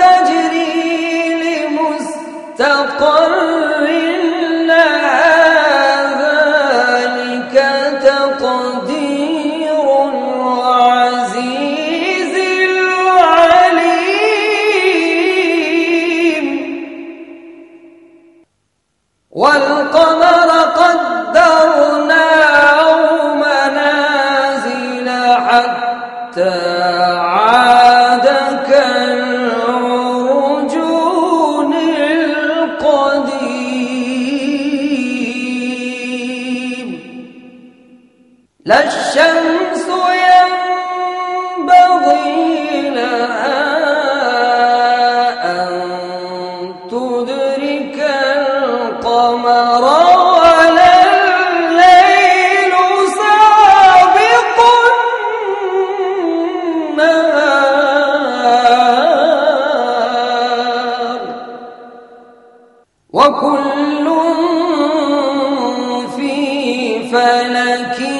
تجري لمستقر لا الشمس ينبغي لها أن تدرك ولا الليل وكل في فلك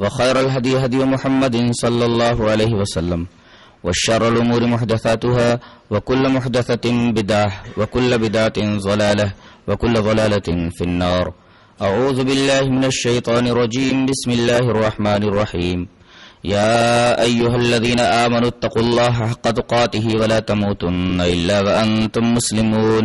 وخير الهدي هدي محمد صلى الله عليه وسلم والشر الأمور محدثاتها وكل محدثة بدعة وكل بدعة ضلالة وكل ضلالة في النار. أعوذ بالله من الشيطان الرجيم بسم الله الرحمن الرحيم. يا أيها الذين آمنوا اتقوا الله حق تقاته ولا تموتن إلا وأنتم مسلمون.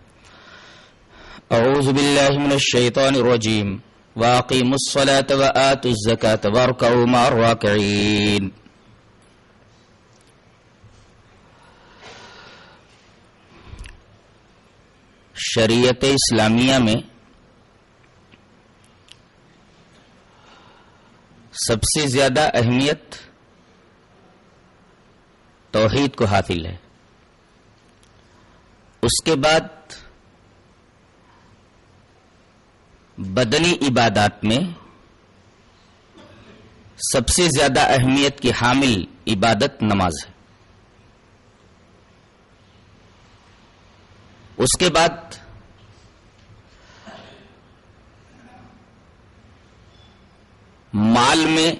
أعوذ بالله من الشيطان الرجيم. وأقيموا الصلاة وآتوا الزكاة واركعوا مع الراكعين. شریعت اسلامیہ میں سب سے زیادہ اہمیت توحید کو حاصل ہے۔ اس کے بعد بدنی عبادات میں سب سے زیادہ اہمیت کی حامل عبادت نماز ہے۔ اس کے بعد مال میں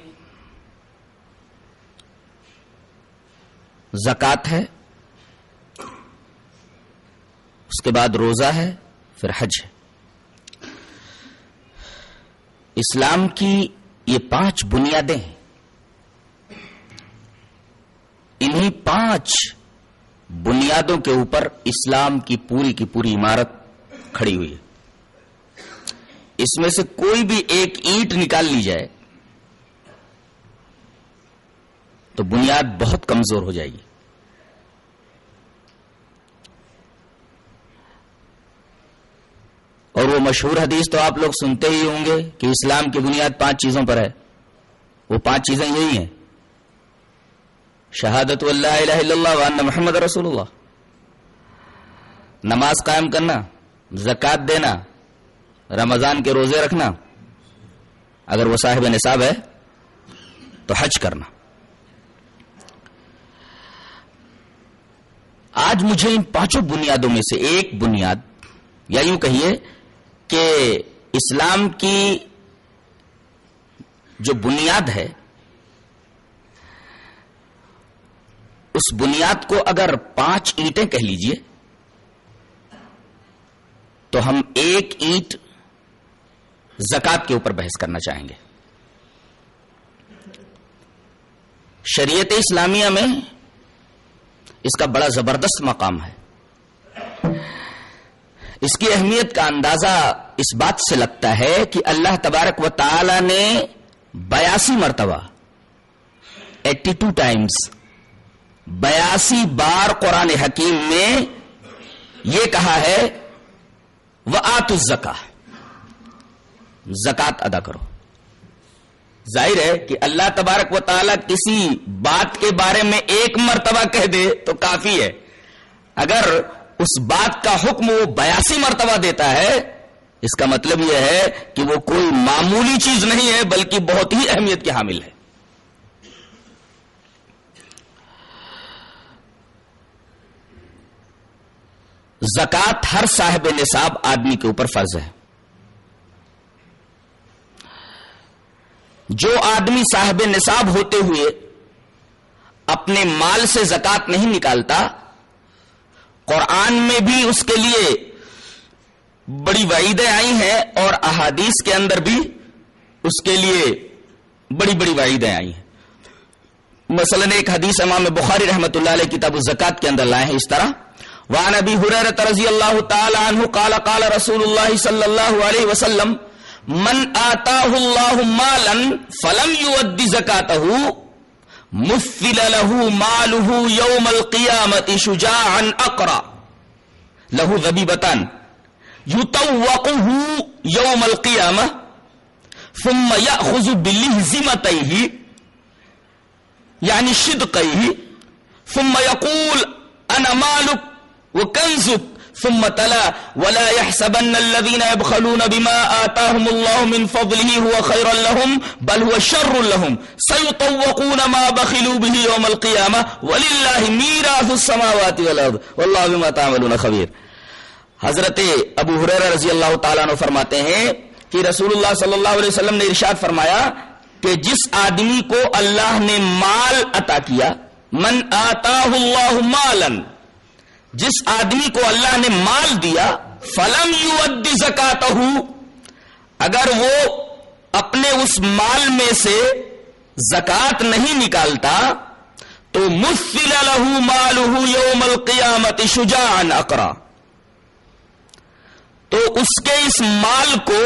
زکات ہے، اس کے بعد روزہ ہے، پھر حج ہے۔ اسلام کی یہ پانچ بنیادیں ہیں۔ انہی پانچ بنیادوں کے اوپر اسلام کی پوری کی پوری عمارت کھڑی ہوئی ہے۔ اس میں سے کوئی بھی ایک اینٹ نکال لی جائے تو بنیاد بہت کمزور ہو جائے گی۔ اور وہ مشہور حدیث تو آپ لوگ سنتے ہی ہوں گے کہ اسلام کی بنیاد پانچ چیزوں پر ہے۔ وہ پانچ چیزیں یہی ہیں۔ شہادت اللہ الہ الا اللہ وان محمد رسول اللہ۔ نماز قائم کرنا زکات دینا، رمضان کے روزے رکھنا۔ اگر وہ صاحب نصاب ہے تو حج کرنا۔ آج مجھے ان پانچوں بنیادوں میں سے ایک بنیاد یا یوں کہیے کہ اسلام کی جو بنیاد ہے، اس بنیاد کو اگر پانچ اینٹیں کہہ لیجیے، تو ہم ایک اینٹ زکات کے اوپر بحث کرنا چاہیں گے۔ شریعت اسلامیہ میں اس کا بڑا زبردست مقام ہے۔ اس کی اہمیت کا اندازہ اس بات سے لگتا ہے کہ اللہ تبارک و تعالی نے بیاسی مرتبہ ایٹی ٹو ٹائمز بیاسی بار قرآن حکیم میں یہ کہا ہے وہ آت الزکا زکات ادا کرو۔ ظاہر ہے کہ اللہ تبارک و تعالی کسی بات کے بارے میں ایک مرتبہ کہہ دے تو کافی ہے۔ اگر اس بات کا حکم وہ بیاسی مرتبہ دیتا ہے، اس کا مطلب یہ ہے کہ وہ کوئی معمولی چیز نہیں ہے، بلکہ بہت ہی اہمیت کے حامل ہے۔ زکات ہر صاحب نصاب آدمی کے اوپر فرض ہے۔ جو آدمی صاحب نصاب ہوتے ہوئے اپنے مال سے زکات نہیں نکالتا قرآن میں بھی اس کے لیے بڑی وعیدیں آئی ہیں اور احادیث کے اندر بھی اس کے لیے بڑی بڑی وعیدیں آئی ہیں۔ مثلا ایک حدیث امام بخاری رحمت اللہ علیہ کتاب الزکات کے اندر لائے ہیں اس طرح۔ وعن ابي هريره رضي الله تعالى عنه قال قال رسول الله صلى الله عليه وسلم، من آتاه الله مالا فلم يؤد زكاته مثل له ماله يوم القيامة شجاعا أقرأ. له ذبيبتان يطوقه يوم القيامة ثم يأخذ بلهزمتيه يعني شدقيه ثم يقول أنا مالك وكنزك ثم تلا ولا يحسبن الذين يبخلون بما آتاهم الله من فضله هو خيرا لهم، بل هو شر لهم. سيطوقون ما بخلوا به يوم القيامة، ولله ميراث السماوات والأرض. والله بما تعملون خبير. حضرت ابو حریر رضی اللہ تعالیٰ عنہ فرماتے ہیں کہ رسول اللہ صلی اللہ علیہ وسلم نے ارشاد فرمایا کہ جس آدمی کو اللہ نے مال عطا کیا، من آتاہ اللہ مالن جس آدمی کو اللہ نے مال دیا، فلم یو ادی زکات اگر وہ اپنے اس مال میں سے زکات نہیں نکالتا، تو مفل لہو مالہ یوم القیامت شجاعن اقرا تو اس کے اس مال کو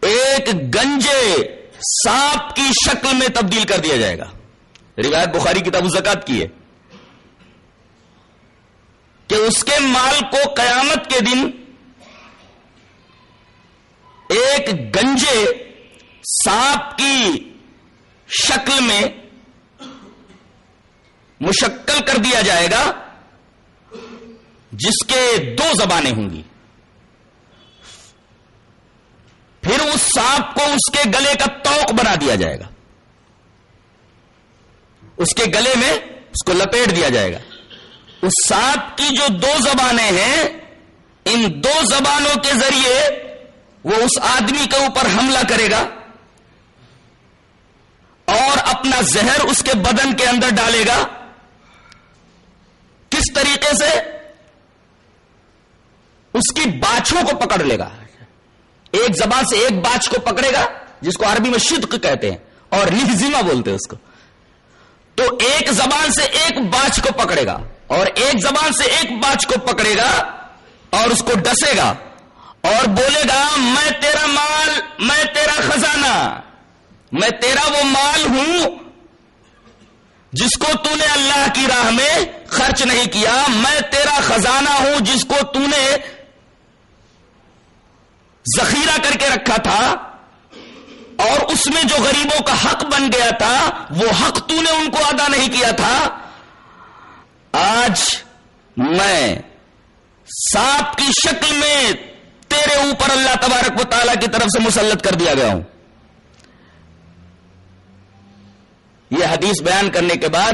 ایک گنجے سانپ کی شکل میں تبدیل کر دیا جائے گا۔ روایت بخاری کتاب زکات کی ہے۔ کہ اس کے مال کو قیامت کے دن ایک گنجے سانپ کی شکل میں مشکل کر دیا جائے گا جس کے دو زبانیں ہوں گی۔ پھر اس سانپ کو اس کے گلے کا توق بنا دیا جائے گا۔ اس کے گلے میں اس کو لپیٹ دیا جائے گا۔ اس سانپ کی جو دو زبانیں ہیں، ان دو زبانوں کے ذریعے وہ اس آدمی کے اوپر حملہ کرے گا اور اپنا زہر اس کے بدن کے اندر ڈالے گا۔ کس طریقے سے؟ اس کی باچھوں کو پکڑ لے گا۔ ایک زبان سے ایک باچھ کو پکڑے گا، جس کو عربی میں شدق کہتے ہیں، اور لہزیما بولتے ہیں اس کو۔ تو ایک زبان سے ایک باچھ کو پکڑے گا۔ اور ایک زبان سے ایک باچھ کو پکڑے گا اور اس کو ڈسے گا اور بولے گا، میں تیرا مال، میں تیرا خزانہ، میں تیرا وہ مال ہوں جس کو تو نے اللہ کی راہ میں خرچ نہیں کیا، میں تیرا خزانہ ہوں جس کو تو نے ذخیرہ کر کے رکھا تھا اور اس میں جو غریبوں کا حق بن گیا تھا، وہ حق تو نے ان کو ادا نہیں کیا تھا۔ آج میں سانپ کی شکل میں تیرے اوپر اللہ تبارک و تعالیٰ کی طرف سے مسلط کر دیا گیا ہوں۔ یہ حدیث بیان کرنے کے بعد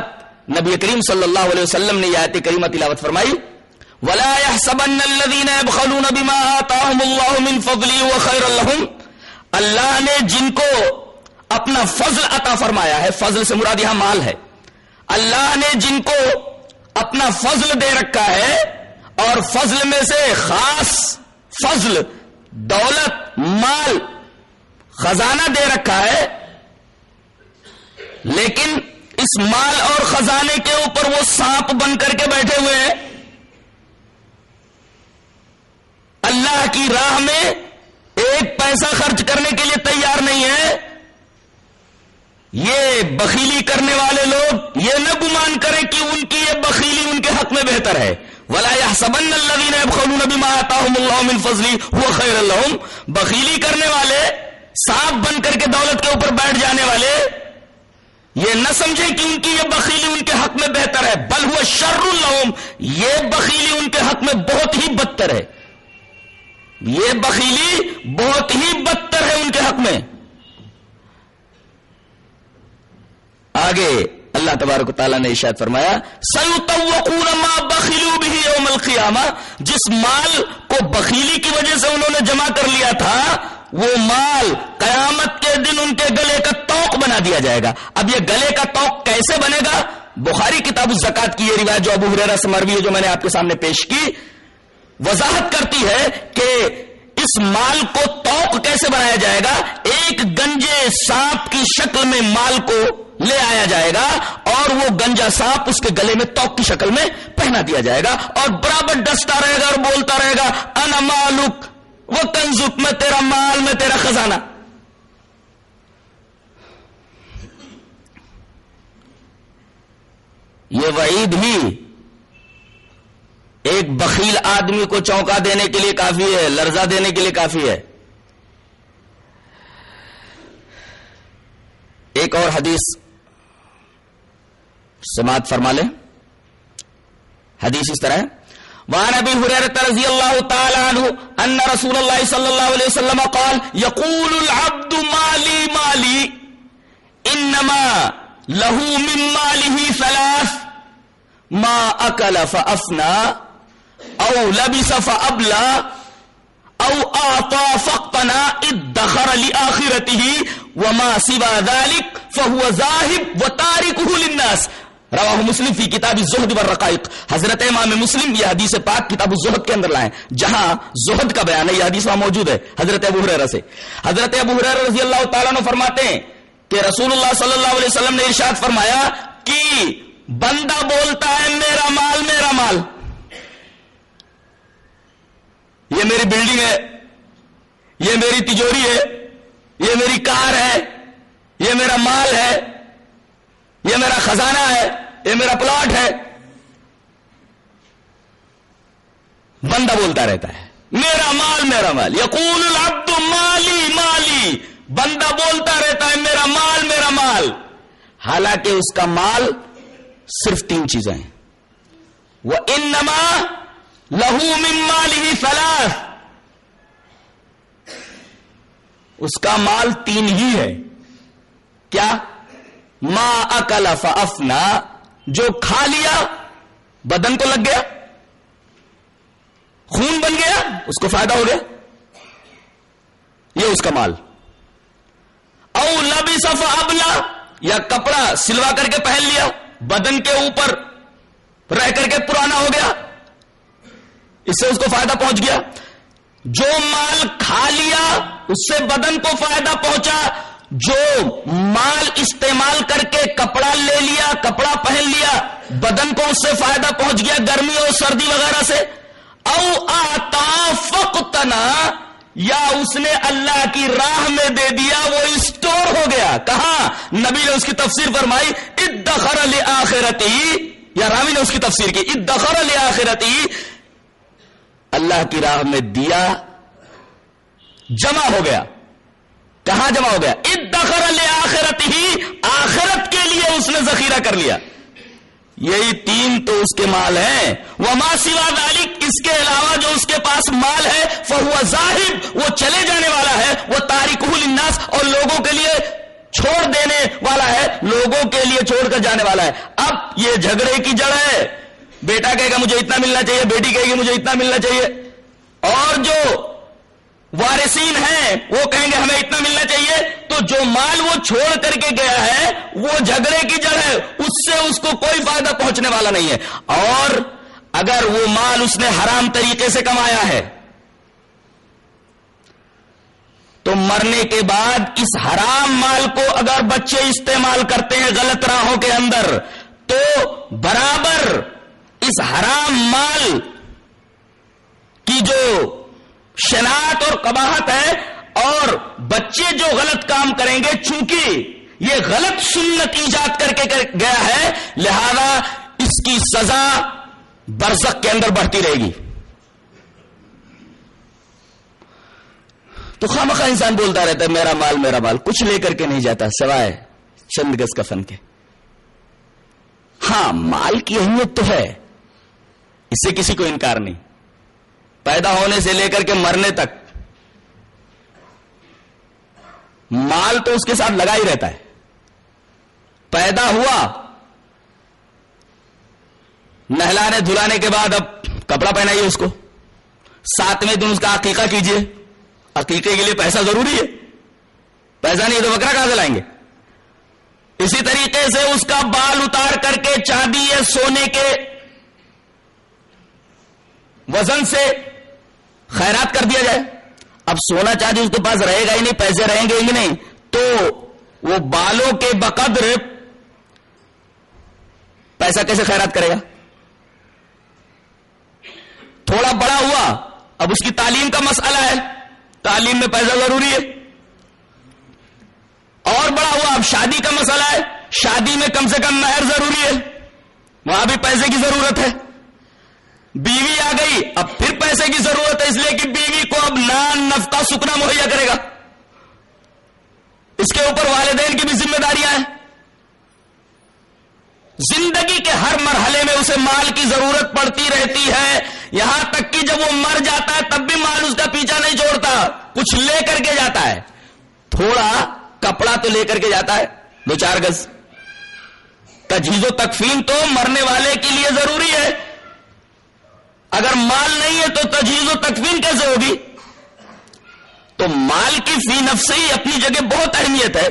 نبی کریم صلی اللہ علیہ وسلم نے یہ آیت کریمہ تلاوت فرمائی، ولا يحسبن الذين يبخلون بما آتاهم الله من فضله وخير لهم۔ اللہ نے جن کو اپنا فضل عطا فرمایا ہے، فضل سے مراد یہاں مال ہے۔ اللہ نے جن کو اپنا فضل دے رکھا ہے اور فضل میں سے خاص فضل، دولت، مال خزانہ دے رکھا ہے۔ لیکن اس مال اور خزانے کے اوپر وہ سانپ بن کر کے بیٹھے ہوئے ہیں۔ اللہ کی راہ میں ایک پیسہ خرچ کرنے کے لیے تیار نہیں ہے۔ یہ بخیلی کرنے والے لوگ یہ نہ گمان کریں کہ ان کی یہ بخیلی ان کے حق میں بہتر ہے۔ ولا سبن اللہ خلون نبی ماتا ہوں فضلی وہ خیر اللہ بخیلی کرنے والے، سانپ بن کر کے دولت کے اوپر بیٹھ جانے والے، یہ نہ سمجھیں کہ ان کی یہ بخیلی ان کے حق میں بہتر ہے۔ بل ہوا شر الحم یہ بخیلی ان کے حق میں بہت ہی بدتر ہے۔ یہ بخیلی بہت ہی بدتر ہے ان کے حق میں۔ آگے اللہ تبارک تعالیٰ نے اشاد فرمایا ما بخیلو بھی یوم القیامہ جس مال کو بخیلی کی وجہ سے انہوں نے جمع کر لیا تھا، وہ مال قیامت کے دن ان کے گلے کا توق بنا دیا جائے گا۔ اب یہ گلے کا توق کیسے بنے گا؟ بخاری کتاب الزکات کی یہ روایت جو ابو حریرہ سے مروی ہے، جو میں نے آپ کے سامنے پیش کی، وضاحت کرتی ہے کہ اس مال کو توق کیسے بنایا جائے گا؟ ایک گنجے سانپ کی شکل میں مال کو لے آیا جائے گا اور وہ گنجا سانپ اس کے گلے میں توق کی شکل میں پہنا دیا جائے گا اور برابر ڈستا رہے گا اور بولتا رہے گا، انا مالک، وہ کنزک میں تیرا مال، میں تیرا خزانہ. یہ وعید ہی ایک بخیل آدمی کو چونکا دینے کے لیے کافی ہے، لرزہ دینے کے لیے کافی ہے۔ ایک اور حدیث سماعت فرما لیں۔ حدیث اس طرح ہے۔ وعن ابي هريره رضي الله تعالى عنه ان رسول الله صلى الله عليه وسلم قال يقول العبد مالي مالي انما له من ماله ثلاث، ما اكل فافنى او لبس فابلى او اعطى فقطنا ادخر لاخرته وما سوى ذلك، فهو ذاهب وتاركه للناس۔ رواہ مسلم فی کتاب زہد و رقائق حضرت امام مسلم یہ حدیث پاک کتاب الزہد کے اندر لائیں جہاں زہد کا بیان ہے، یہ حدیث وہاں موجود ہے، حضرت ابو حریرہ سے۔ حضرت ابو حریرہ رضی اللہ تعالیٰ نے فرماتے ہیں کہ رسول اللہ صلی اللہ علیہ وسلم نے ارشاد فرمایا کہ بندہ بولتا ہے، میرا مال میرا مال۔ یہ میری بلڈنگ ہے، یہ میری تجوری ہے، یہ میری کار ہے، یہ میرا مال ہے، یہ میرا خزانہ ہے۔ یہ میرا پلاٹ ہے۔ بندہ بولتا رہتا ہے، میرا مال میرا مال، یقول العبد مالی مالی۔ بندہ بولتا رہتا ہے، میرا مال میرا مال۔ حالانکہ اس کا مال صرف تین چیزیں ہیں۔ وہ ان نما لہو مال ہی فلاح اس کا مال تین ہی ہے۔ کیا؟ ما اکل فافنا جو کھا لیا، بدن کو لگ گیا، خون بن گیا، اس کو فائدہ ہو گیا۔ یہ اس کا مال۔ او لبی صف ابلا یا کپڑا سلوا کر کے پہن لیا، بدن کے اوپر رہ کر کے پرانا ہو گیا۔ اس سے اس کو فائدہ پہنچ گیا۔ جو مال کھا لیا، اس سے بدن کو فائدہ پہنچا۔ جو مال استعمال کر کے کپڑا لے لیا، کپڑا پہن لیا، بدن کو اس سے فائدہ پہنچ گیا گرمی اور سردی وغیرہ سے۔ او آتا فقتنا یا اس نے اللہ کی راہ میں دے دیا، وہ اسٹور ہو گیا۔ کہاں نبی نے اس کی تفسیر فرمائی، ادخر علی آخرتی یا راوی نے اس کی تفسیر کی، ادخر علی آخرتی اللہ کی راہ میں دیا، جمع ہو گیا۔ کہاں جمع ہو گیا؟ ادخر آخرت ہی، آخرت کے لیے اس نے ذخیرہ کر لیا۔ یہی تین تو اس کے مال ہیں۔ وہ ماں سوا دالک اس کے علاوہ جو اس کے پاس مال ہے، فہو ظاہر وہ چلے جانے والا ہے، وہ تاریخ الناس اور لوگوں کے لیے چھوڑ دینے والا ہے، لوگوں کے لیے چھوڑ کر جانے والا ہے۔ اب یہ جھگڑے کی جڑ ہے۔ بیٹا کہے گا مجھے اتنا ملنا چاہیے، بیٹی کہے گی مجھے اتنا ملنا چاہیے۔ اور جو وارثین ہیں، وہ کہیں گے ہمیں اتنا ملنا چاہیے۔ تو جو مال وہ چھوڑ کر کے گیا ہے، وہ جھگڑے کی جڑ ہے، اس سے اس کو کوئی فائدہ پہنچنے والا نہیں ہے۔ اور اگر وہ مال اس نے حرام طریقے سے کمایا ہے، تو مرنے کے بعد اس حرام مال کو اگر بچے استعمال کرتے ہیں غلط راہوں کے اندر، تو برابر اس حرام مال کی جو شناخت اور قباہت ہے اور بچے جو غلط کام کریں گے، چونکہ یہ غلط سنت ایجاد کر کے گیا ہے، لہذا اس کی سزا برزق کے اندر بڑھتی رہے گی۔ تو خواہ مخواہ انسان بولتا رہتا ہے، میرا مال میرا مال، کچھ لے کر کے نہیں جاتا، سوائے چند گز کفن کے۔ ہاں مال کی اہمیت تو ہے، اس سے کسی کو انکار نہیں۔ پیدا ہونے سے لے کر کے مرنے تک مال تو اس کے ساتھ لگا ہی رہتا ہے پیدا ہوا نہلانے دھلانے کے بعد اب کپڑا پہنائیے اس کو ساتویں دن اس کا عقیقہ کیجیے عقیقے کے لیے پیسہ ضروری ہے پیسہ نہیں تو بکرا کہاں سے لائیں گے اسی طریقے سے اس کا بال اتار کر کے چاندی یا سونے کے وزن سے خیرات کر دیا جائے۔ اب سونا چاندی اس کے پاس رہے گا ہی نہیں، پیسے رہیں گے ہی نہیں۔ تو وہ بالوں کے بقدر پیسہ کیسے خیرات کرے گا؟ تھوڑا بڑا ہوا۔ اب اس کی تعلیم کا مسئلہ ہے۔ تعلیم میں پیسہ ضروری ہے۔ اور بڑا ہوا۔ اب شادی کا مسئلہ ہے۔ شادی میں کم سے کم مہر ضروری ہے۔ وہاں بھی پیسے کی ضرورت ہے۔ بیوی آ گئی، اب پھر پیسے کی ضرورت ہے، اس لیے کہ بیوی کو اب نان نفتا سکنا مہیا کرے گا۔ اس کے اوپر والدین کی بھی ذمہ داریاں ہیں۔ زندگی کے ہر مرحلے میں اسے مال کی ضرورت پڑتی رہتی ہے۔ یہاں تک کہ جب وہ مر جاتا ہے، تب بھی مال اس کا پیچھا نہیں چھوڑتا، کچھ لے کر کے جاتا ہے۔ تھوڑا کپڑا تو لے کر کے جاتا ہے، دو چار گز۔ تجہیز و تکفین تو مرنے والے کے لیے ضروری ہے۔ اگر مال نہیں ہے تو تجہیز و تکفین کیسے ہوگی؟ تو مال کی فی نفس ہی اپنی جگہ بہت اہمیت ہے،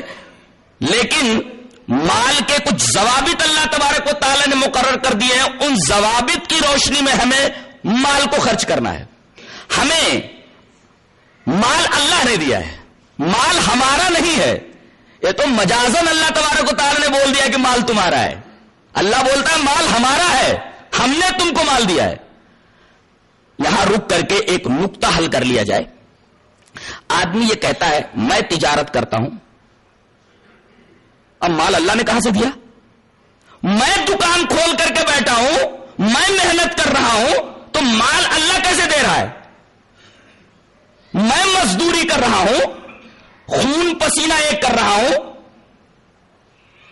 لیکن مال کے کچھ ضوابط اللہ تبارک و تعالی نے مقرر کر دیے ہیں۔ ان ضوابط کی روشنی میں ہمیں مال کو خرچ کرنا ہے۔ ہمیں مال اللہ نے دیا ہے۔ مال ہمارا نہیں ہے۔ یہ تو مجازن اللہ تبارک و تعالی نے بول دیا کہ مال تمہارا ہے۔ اللہ بولتا ہے مال ہمارا ہے۔ ہم نے تم کو مال دیا ہے۔ یہاں رک کر کے ایک نقطہ حل کر لیا جائے۔ آدمی یہ کہتا ہے، میں تجارت کرتا ہوں۔ اب مال اللہ نے کہاں سے دیا؟ میں دکان کھول کر کے بیٹھا ہوں، میں محنت کر رہا ہوں، تو مال اللہ کیسے دے رہا ہے؟ میں مزدوری کر رہا ہوں، خون پسینہ ایک کر رہا ہوں،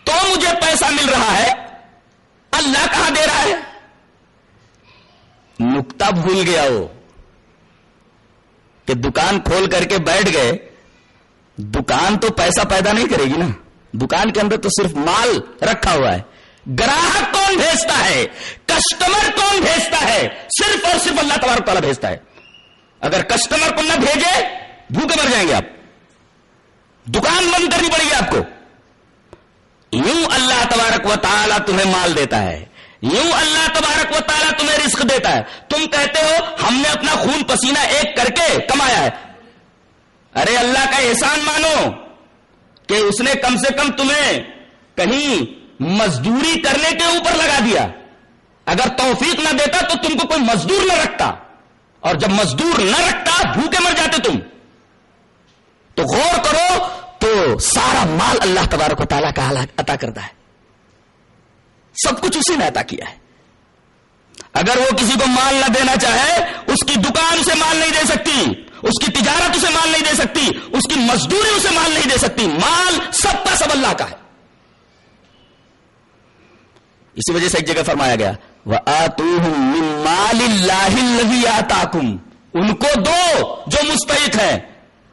تو مجھے پیسہ مل رہا ہے۔ اللہ کہاں دے رہا ہے؟ نکتا بھول گیا وہ کہ دکان کھول کر کے بیٹھ گئے۔ دکان تو پیسہ پیدا نہیں کرے گی نا۔ دکان کے اندر تو صرف مال رکھا ہوا ہے۔ گراہک کون بھیجتا ہے؟ کسٹمر کون بھیجتا ہے؟ صرف اور صرف اللہ تبارک تعالیٰ بھیجتا ہے۔ اگر کسٹمر کو نہ بھیجے، بھوکے مر جائیں گے آپ۔ دکان بند کرنی پڑے گی آپ کو۔ یوں اللہ تبارک و تعالیٰ تمہیں مال دیتا ہے۔ یوں اللہ تبارک و تعالیٰ تمہیں رزق دیتا ہے۔ تم کہتے ہو، ہم نے اپنا خون پسینہ ایک کر کے کمایا ہے۔ ارے اللہ کا احسان مانو کہ اس نے کم سے کم تمہیں کہیں مزدوری کرنے کے اوپر لگا دیا۔ اگر توفیق نہ دیتا تو تم کو کوئی مزدور نہ رکھتا۔ اور جب مزدور نہ رکھتا، بھوکے مر جاتے تم۔ تو غور کرو تو سارا مال اللہ تبارک و تعالیٰ کا عطا کرتا ہے۔ سب کچھ اسی نے عطا کیا ہے۔ اگر وہ کسی کو مال نہ دینا چاہے، اس کی دکان اسے مال نہیں دے سکتی، اس کی تجارت اسے مال نہیں دے سکتی، اس کی مزدوری اسے مال نہیں دے سکتی، مال سب کا سب اللہ کا ہے۔ اسی وجہ سے ایک جگہ فرمایا گیا وہ آتو مال اللہ آتا ان کو دو جو مستحق ہے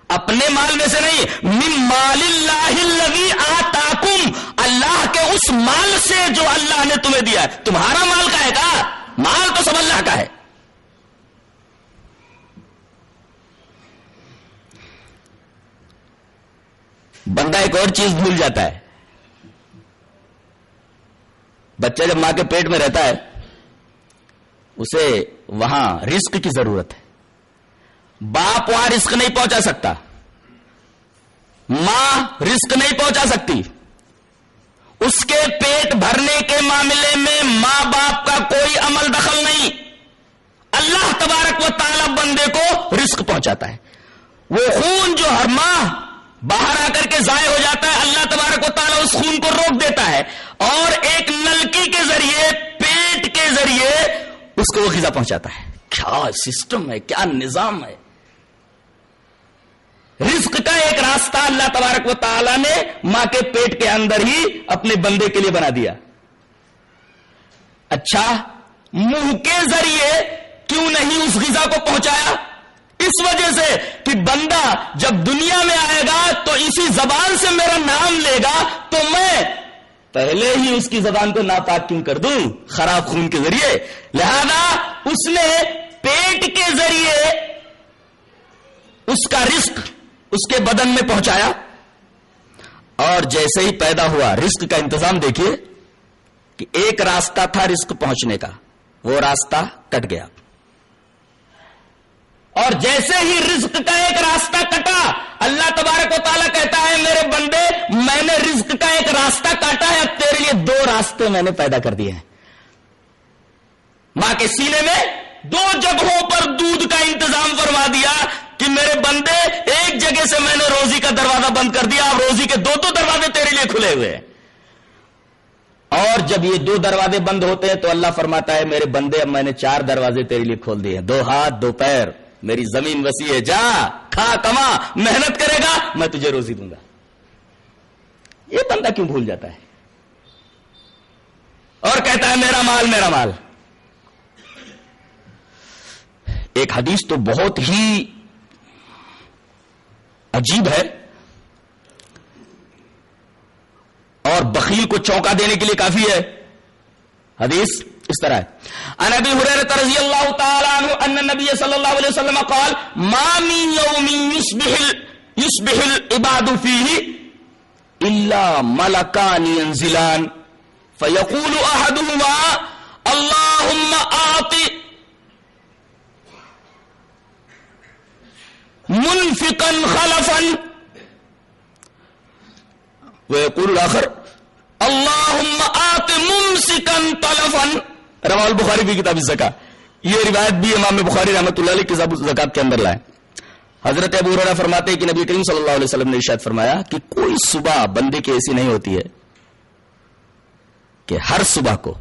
اپنے مال میں سے نہیں، من مال اللہ آتاکم، اللہ کے اس مال سے جو اللہ نے تمہیں دیا ہے۔ تمہارا مال کا ہے کا مال تو سب اللہ کا ہے۔ بندہ ایک اور چیز بھول جاتا ہے۔ بچہ جب ماں کے پیٹ میں رہتا ہے، اسے وہاں رسک کی ضرورت ہے۔ باپ وہاں رسک نہیں پہنچا سکتا۔ ماں رسک نہیں پہنچا سکتی۔ اس کے پیٹ بھرنے کے معاملے میں ماں باپ کا کوئی عمل دخل نہیں۔ اللہ تبارک و تعالی بندے کو رسک پہنچاتا ہے۔ وہ خون جو ہر ماہ باہر آ کر کے ضائع ہو جاتا ہے، اللہ تبارک و تعالیٰ اس خون کو روک دیتا ہے۔ اور ایک نلکی کے ذریعے، پیٹ کے ذریعے اس کو وہ غذا پہنچاتا ہے۔ کیا سسٹم ہے، کیا نظام ہے؟ رزق کا ایک راستہ اللہ تبارک و تعالی نے ماں کے پیٹ کے اندر ہی اپنے بندے کے لیے بنا دیا۔ اچھا منہ کے ذریعے کیوں نہیں اس غذا کو پہنچایا؟ اس وجہ سے کہ بندہ جب دنیا میں آئے گا تو اسی زبان سے میرا نام لے گا تو میں پہلے ہی اس کی زبان کو ناپاک کیوں کر دوں؟ خراب خون کے ذریعے۔ لہذا اس نے پیٹ کے ذریعے اس کا رزق اس کے بدن میں پہنچایا اور جیسے ہی پیدا ہوا رسک کا انتظام دیکھیے کہ ایک راستہ تھا رسک پہنچنے کا، وہ راستہ کٹ گیا۔ اور جیسے ہی رزق کا ایک راستہ کٹا، اللہ تبارک و تعالیٰ کہتا ہے، میرے بندے، میں نے رزق کا ایک راستہ کاٹا ہے، اب تیرے لیے دو راستے میں نے پیدا کر دیے ہیں۔ ماں کے سینے میں دو جگہوں پر دودھ کا انتظام فرما دیا کہ میرے بندے، ایک جگہ سے میں نے روزی کا دروازہ بند کر دیا اب روزی کے دو دو دروازے تیرے لیے کھلے ہوئے اور جب یہ دو دروازے بند ہوتے ہیں تو اللہ فرماتا ہے، میرے بندے، اب میں نے چار دروازے تیرے لیے کھول دیے دو ہاتھ، دو پیر۔ میری زمین وسیع ہے، جا، کھا، کما، محنت کرے گا، میں تجھے روزی دوں گا۔ یہ بندہ کیوں بھول جاتا ہے؟ اور کہتا ہے، میرا مال میرا مال۔ ایک حدیث تو بہت ہی عجیب ہے اور بخیل کو چونکا دینے کے لیے کافی ہے۔ حدیث اس طرح ہے۔ ان ابی حریرہ رضی اللہ تعالی عنہ ان نبی صلی اللہ علیہ وسلم قال، ما من يوم يصبح يصبح العباد فيه اللہ ملکانی انزلان فیقول احدہما اللہم آتی منفقا خلفا. ويقول الآخر اللهم آت ممسكا طلفا. رواه البخاری بھی کتاب الزکا یہ روایت بھی امام بخاری رحمۃ اللہ علیہ کتاب الزکات کے اندر لائے۔ حضرت ابو ہریرہ فرماتے ہیں کہ نبی کریم صلی اللہ علیہ وسلم نے ارشاد فرمایا کہ کوئی صبح بندے کی ایسی نہیں ہوتی ہے کہ ہر صبح کو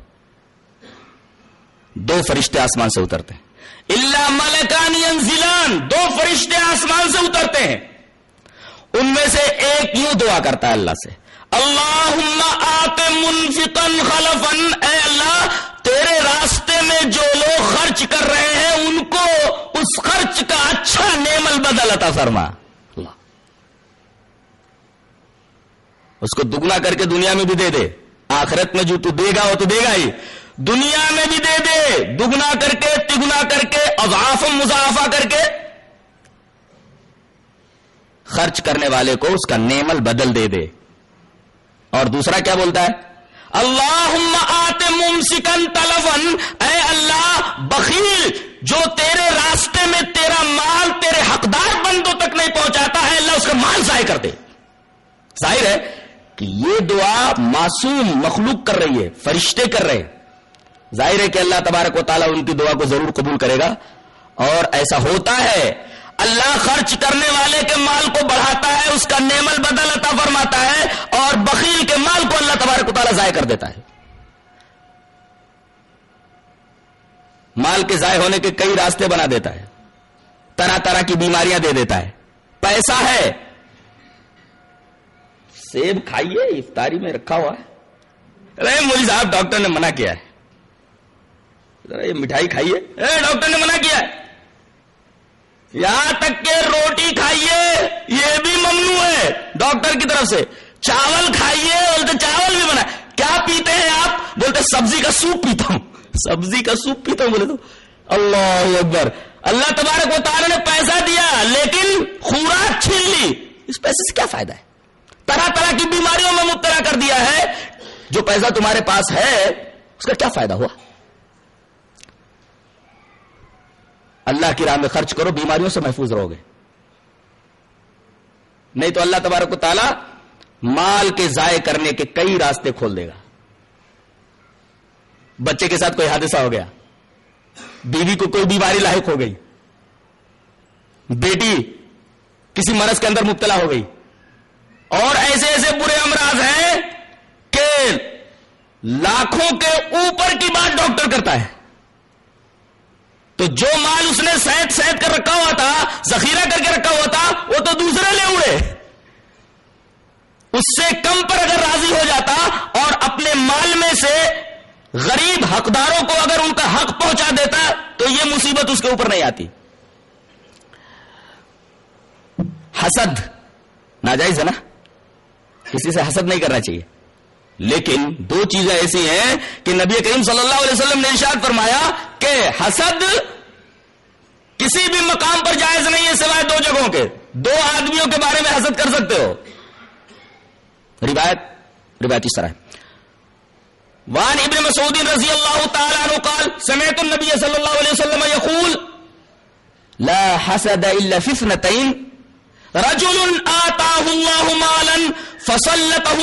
دو فرشتے آسمان سے اترتے ہیں۔ اللہ ملکانی انزلان دو فرشتے آسمان سے اترتے ہیں۔ ان میں سے ایک یوں دعا کرتا ہے اللہ سے۔ اللہ آت منفقن خلفن اے اللہ، تیرے راستے میں جو لوگ خرچ کر رہے ہیں، ان کو اس خرچ کا اچھا نعم البدل عطا فرما۔ اللہ۔ اس کو دگنا کر کے دنیا میں بھی دے دے۔ آخرت میں جو تو دے گا، وہ تو دے گا ہی۔ دنیا میں بھی دے دے، دگنا کر کے، تگنا کر کے اضاف مضافہ کر کے۔ خرچ کرنے والے کو اس کا نیمل بدل دے دے۔ اور دوسرا کیا بولتا ہے؟ اللہ آتے ممسکن تلفن اے اللہ، بخیل، جو تیرے راستے میں تیرا مال، تیرے حقدار بندوں تک نہیں پہنچاتا ہے، اللہ اس کا مال ضائع کر دے۔ ظاہر ہے کہ یہ دعا معصوم مخلوق کر رہی ہے، فرشتے کر رہے۔ ہیں ظاہر ہے کہ اللہ تبارک و تعالیٰ ان کی دعا کو ضرور قبول کرے گا اور ایسا ہوتا ہے، اللہ خرچ کرنے والے کے مال کو بڑھاتا ہے، اس کا نیمل بدل عطا فرماتا ہے اور بخیل کے مال کو اللہ تبارک و تعالیٰ ضائع کر دیتا ہے۔ مال کے ضائع ہونے کے کئی راستے بنا دیتا ہے۔ طرح طرح کی بیماریاں دے دیتا ہے۔ پیسہ ہے۔ سیب کھائیے، افطاری میں رکھا ہوا ہے۔ ارے مودی صاحب ڈاکٹر نے منع کیا ہے۔ ذرا یہ مٹھائی کھائیے۔ اے، ڈاکٹر نے منع کیا ہے۔ یہاں تک کہ روٹی کھائیے، یہ بھی ممنوع ہے۔ ڈاکٹر کی طرف سے چاول کھائیے، بولتے چاول بھی بنا کیا پیتے ہیں آپ؟ بولتے سبزی کا سوپ پیتا ہوں۔ سبزی کا سوپ پیتا ہوں، بولے تو۔ اللہ اکبر۔ اللہ تبارک و تعالی نے پیسہ دیا، لیکن خوراک چھین لی۔ اس پیسے سے کیا فائدہ ہے؟ طرح طرح کی بیماریوں میں مبتلا کر دیا ہے۔ جو پیسہ تمہارے پاس ہے، اس کا کیا فائدہ ہوا؟ اللہ کی راہ میں خرچ کرو، بیماریوں سے محفوظ رہو گے۔ نہیں تو اللہ تبارک و تعالی مال کے ضائع کرنے کے کئی راستے کھول دے گا۔ بچے کے ساتھ کوئی حادثہ ہو گیا، بیوی کو کوئی بیماری لاحق ہو گئی، بیٹی کسی مرض کے اندر مبتلا ہو گئی۔ اور ایسے ایسے برے امراض ہیں کہ لاکھوں کے اوپر کی بات ڈاکٹر کرتا ہے۔ تو جو مال اس نے سہت سہت کر رکھا ہوا تھا، ذخیرہ کر کے رکھا ہوا تھا، وہ تو دوسرے لے اڑے۔ اس سے کم پر اگر راضی ہو جاتا اور اپنے مال میں سے غریب حقداروں کو اگر ان کا حق پہنچا دیتا، تو یہ مصیبت اس کے اوپر نہیں آتی۔ حسد، ناجائز ہے نا؟ کسی سے حسد نہیں کرنا چاہیے۔ لیکن دو چیزیں ایسی ہیں کہ نبی کریم صلی اللہ علیہ وسلم نے ارشاد فرمایا کہ حسد کسی بھی مقام پر جائز نہیں ہے سوائے دو جگہوں کے۔ دو آدمیوں کے بارے میں حسد کر سکتے ہو۔ روایت روایت اس طرح وان ابن مسعود رضی اللہ تعالی عنہ قال، سمعت النبي صلی اللہ علیہ وسلم يقول لا حسد الا في رجل آتاه الله مالا فسلطه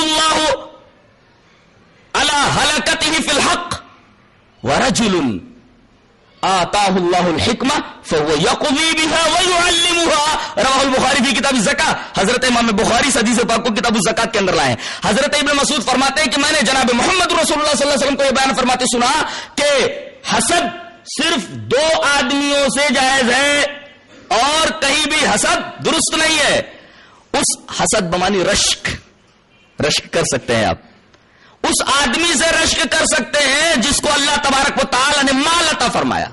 الله على هلكته في الحق ورجل آتاه الله الحكمة فهو يقضي بها ويعلمها. البخاری في کتاب الزکاة حضرت امام بخاری حدیث پاک کو کتاب الزکاة کے اندر لائے ہیں. حضرت ابن مسعود فرماتے ہیں کہ میں نے جناب محمد رسول اللہ صلی اللہ علیہ وسلم کو یہ بیان فرماتے سنا کہ حسد صرف دو آدمیوں سے جائز ہے اور کہیں بھی حسد درست نہیں ہے. اس حسد بمانی رشک. رشک کر سکتے ہیں آپ. اس آدمی سے رشک کر سکتے ہیں جس کو اللہ تبارک و تعالی نے مال عطا فرمایا۔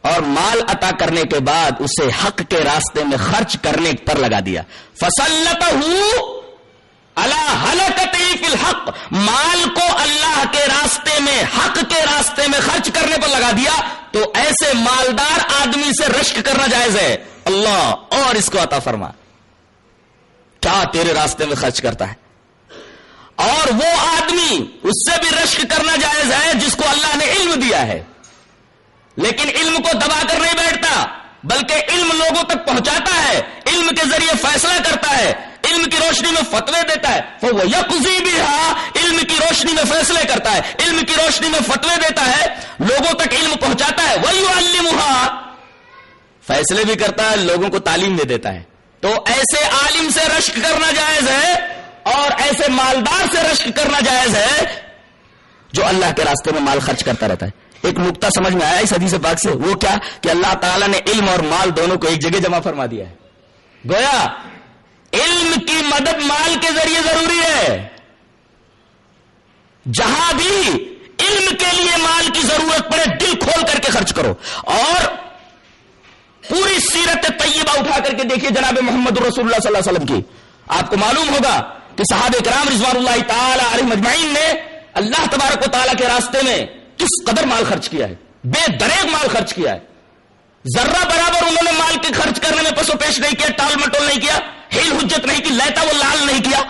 اور مال عطا کرنے کے بعد اسے حق کے راستے میں خرچ کرنے پر لگا دیا۔ فصلت اللہ حلقت فی الحق۔ مال کو اللہ کے راستے میں، حق کے راستے میں خرچ کرنے پر لگا دیا۔ تو ایسے مالدار آدمی سے رشک کرنا جائز ہے۔ اللہ اور اس کو عطا فرما۔ کیا تیرے راستے میں خرچ کرتا ہے؟ اور وہ آدمی اس سے بھی رشک کرنا جائز ہے جس کو اللہ نے علم دیا ہے۔ لیکن علم کو دبا کر نہیں بیٹھتا، بلکہ علم لوگوں تک پہنچاتا ہے، علم کے ذریعے فیصلہ کرتا ہے، علم کی روشنی میں فتوے دیتا ہے۔ وہ یکزی بھی ہاں علم کی روشنی میں فیصلے کرتا ہے۔ علم کی روشنی میں فتوے دیتا ہے، لوگوں تک علم پہنچاتا ہے۔ وہی علم فیصلے بھی کرتا ہے، لوگوں کو تعلیم دے دیتا ہے۔ تو ایسے عالم سے رشک کرنا جائز ہے اور ایسے مالدار سے رشک کرنا جائز ہے جو اللہ کے راستے میں مال خرچ کرتا رہتا ہے۔ ایک نقطہ سمجھ میں آیا اس حدیث پاک سے؟ وہ کیا؟ کہ اللہ تعالیٰ نے علم اور مال دونوں کو ایک جگہ جمع فرما دیا ہے۔ گویا، علم کی مدد مال کے ذریعے ضروری ہے۔ جہاں بھی علم کے لیے مال کی ضرورت پڑے، دل کھول کر کے خرچ کرو۔ اور پوری سیرت طیبہ اٹھا کر کے دیکھیے جناب محمد رسول اللہ صلی اللہ علیہ وسلم کی۔ آپ کو معلوم ہوگا کہ صحابہ کرام رضوان اللہ تعالی علیہ مجمعین نے اللہ تبارک و تعالیٰ کے راستے میں کس قدر مال خرچ کیا ہے؟ بے دریک مال خرچ کیا ہے۔ ذرہ برابر انہوں نے مال کے خرچ کرنے میں پسو پیش نہیں کیا، ٹال مٹول نہیں کیا، ہیل حجت نہیں کی، لیتا وہ لال نہیں کیا۔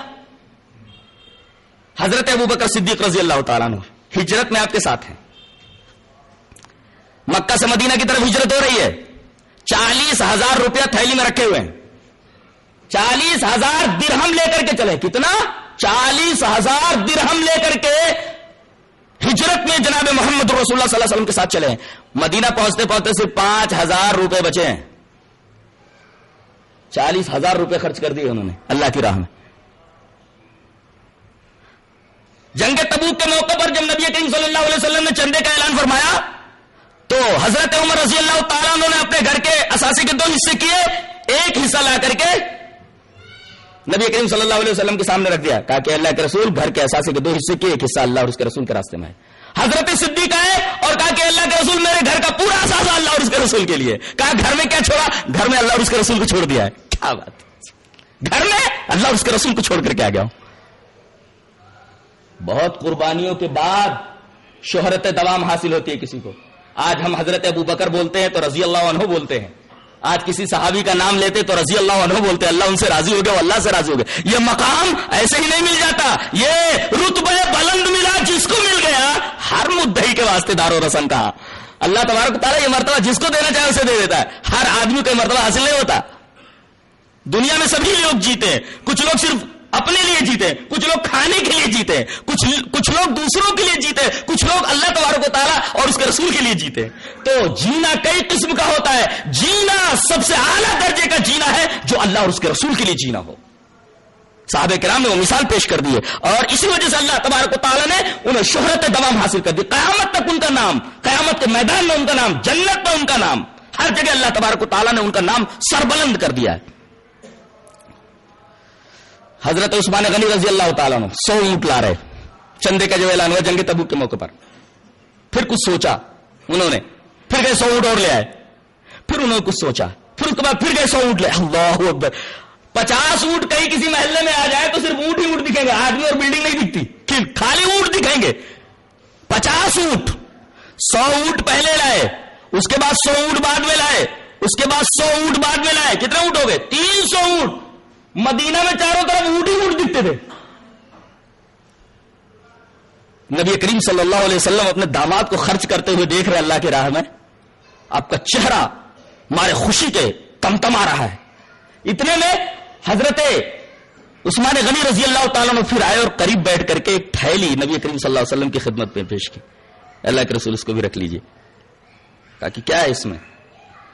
حضرت ابو بکر صدیق رضی اللہ تعالیٰ نے ہجرت میں آپ کے ساتھ ہیں۔ مکہ سے مدینہ کی طرف ہجرت ہو رہی ہے۔ چالیس ہزار روپیہ تھیلی میں رکھے ہوئے ہیں۔ چالیس ہزار درہم لے کر کے چلے۔ کتنا؟ چالیس ہزار درہم لے کر کے ہجرت میں جناب محمد رسول اللہ صلی اللہ علیہ وسلم کے ساتھ چلے۔ مدینہ پہنچتے پہنچتے صرف پانچ ہزار روپے بچے ہیں۔ چالیس ہزار روپے خرچ کر دیے انہوں نے۔ اللہ کی راہ میں۔ جنگ تبوک کے موقع پر جب نبی کریم صلی اللہ علیہ وسلم نے چندے کا اعلان فرمایا، تو حضرت عمر رضی اللہ تعالیٰ انہوں نے اپنے گھر کے اثاثے کے دو حصے کیے، ایک حصہ لا کر کے نبی کریم صلی اللہ علیہ وسلم کے سامنے رکھ دیا، کہا کہ اللہ کے رسول، گھر کے اثاثے کے دو حصے کیے ایک حصہ اللہ اور اس کے رسول کے راستے میں ہے۔ حضرت صدیق آئے اور کہا کہ اللہ کے رسول، میرے گھر کا پورا اثاثہ اللہ اور اس کے رسول کے لیے۔ کہا گھر میں کیا چھوڑا؟ گھر میں اللہ اور اس کے رسول کو چھوڑ دیا ہے۔ کیا بات گھر میں اللہ اور اس کے رسول کو چھوڑ کر کے آ گیا ہوں۔ بہت قربانیوں کے بعد شہرت دوام حاصل ہوتی ہے کسی کو۔ آج ہم حضرت ابو بکر بولتے ہیں تو رضی اللہ عنہ بولتے ہیں۔ آج کسی صحابی کا نام لیتے تو رضی اللہ عنہ بولتے، اللہ ان سے راضی ہو گیا، اللہ سے راضی ہو گیا۔ یہ مقام ایسے ہی نہیں مل جاتا۔ یہ رتبہ بلند ملا جس کو مل گیا، ہر مدعی کے واسطے دار و رسن کہا۔ اللہ تبارک تعالیٰ یہ مرتبہ جس کو دینا چاہے اسے دے دیتا ہے۔ ہر آدمی کو مرتبہ حاصل نہیں ہوتا۔ دنیا میں سبھی لوگ جیتے ہیں۔ کچھ لوگ صرف اپنے لیے جیتے کچھ لوگ کھانے کے لیے جیتے کچھ کچھ لوگ دوسروں کے لیے جیتے کچھ لوگ اللہ تبارک و تعالیٰ اور اس کے رسول کے لیے جیتے تو جینا کئی قسم کا ہوتا ہے۔ جینا سب سے اعلیٰ درجے کا جینا ہے جو اللہ اور اس کے رسول کے لیے جینا ہو۔ صاحب کرام نے وہ مثال پیش کر دی ہے۔ اور اسی وجہ سے اللہ تبارک و تعالیٰ نے انہیں شہرت دوام حاصل کر دی۔ قیامت تک ان کا نام، قیامت کے میدان میں ان کا نام، جنت میں ان کا نام، ہر جگہ اللہ تبارک و تعالیٰ نے ان کا نام سربلند کر دیا ہے۔ حضرت عثمان غنی رضی اللہ تعالیٰ نے سو اونٹ لا رہے چندے کا جو اعلان ہوا جنگ تبوک کے موقع پر۔ پھر کچھ سوچا انہوں نے، پھر گئے سو اونٹ اور لے آئے۔ پھر انہوں نے کچھ سوچا۔ پھر اس کے بعد پھر گئے سو اونٹ لے۔ اللہ اکبر۔ پچاس اونٹ کہیں کسی محلے میں آ جائے تو صرف اونٹ ہی اونٹ دکھیں گے۔ آدمی اور بلڈنگ نہیں دکھتی۔ خالی اونٹ دکھیں گے۔ پچاس اونٹ۔ سو اونٹ پہلے لائے۔ اس کے بعد سو اونٹ بعد میں لائے۔ اس کے بعد سو اونٹ بعد میں لائے۔ کتنے اونٹ ہو گئے؟ تین سو اونٹ۔ مدینہ میں چاروں طرف اونٹ ہی اونٹ دکھتے تھے۔ نبی کریم صلی اللہ علیہ وسلم اپنے داماد کو خرچ کرتے ہوئے دیکھ رہے اللہ کے راہ میں۔ آپ کا چہرہ مارے خوشی کے کم تم آ رہا ہے۔ اتنے میں حضرت عثمان غنی رضی اللہ تعالیٰ نے پھر آئے اور قریب بیٹھ کر کے ایک تھیلی نبی کریم صلی اللہ علیہ وسلم کی خدمت میں پیش کی۔ اللہ کے رسول اس کو بھی رکھ لیجیے۔ کہا کہ کیا ہے اس میں؟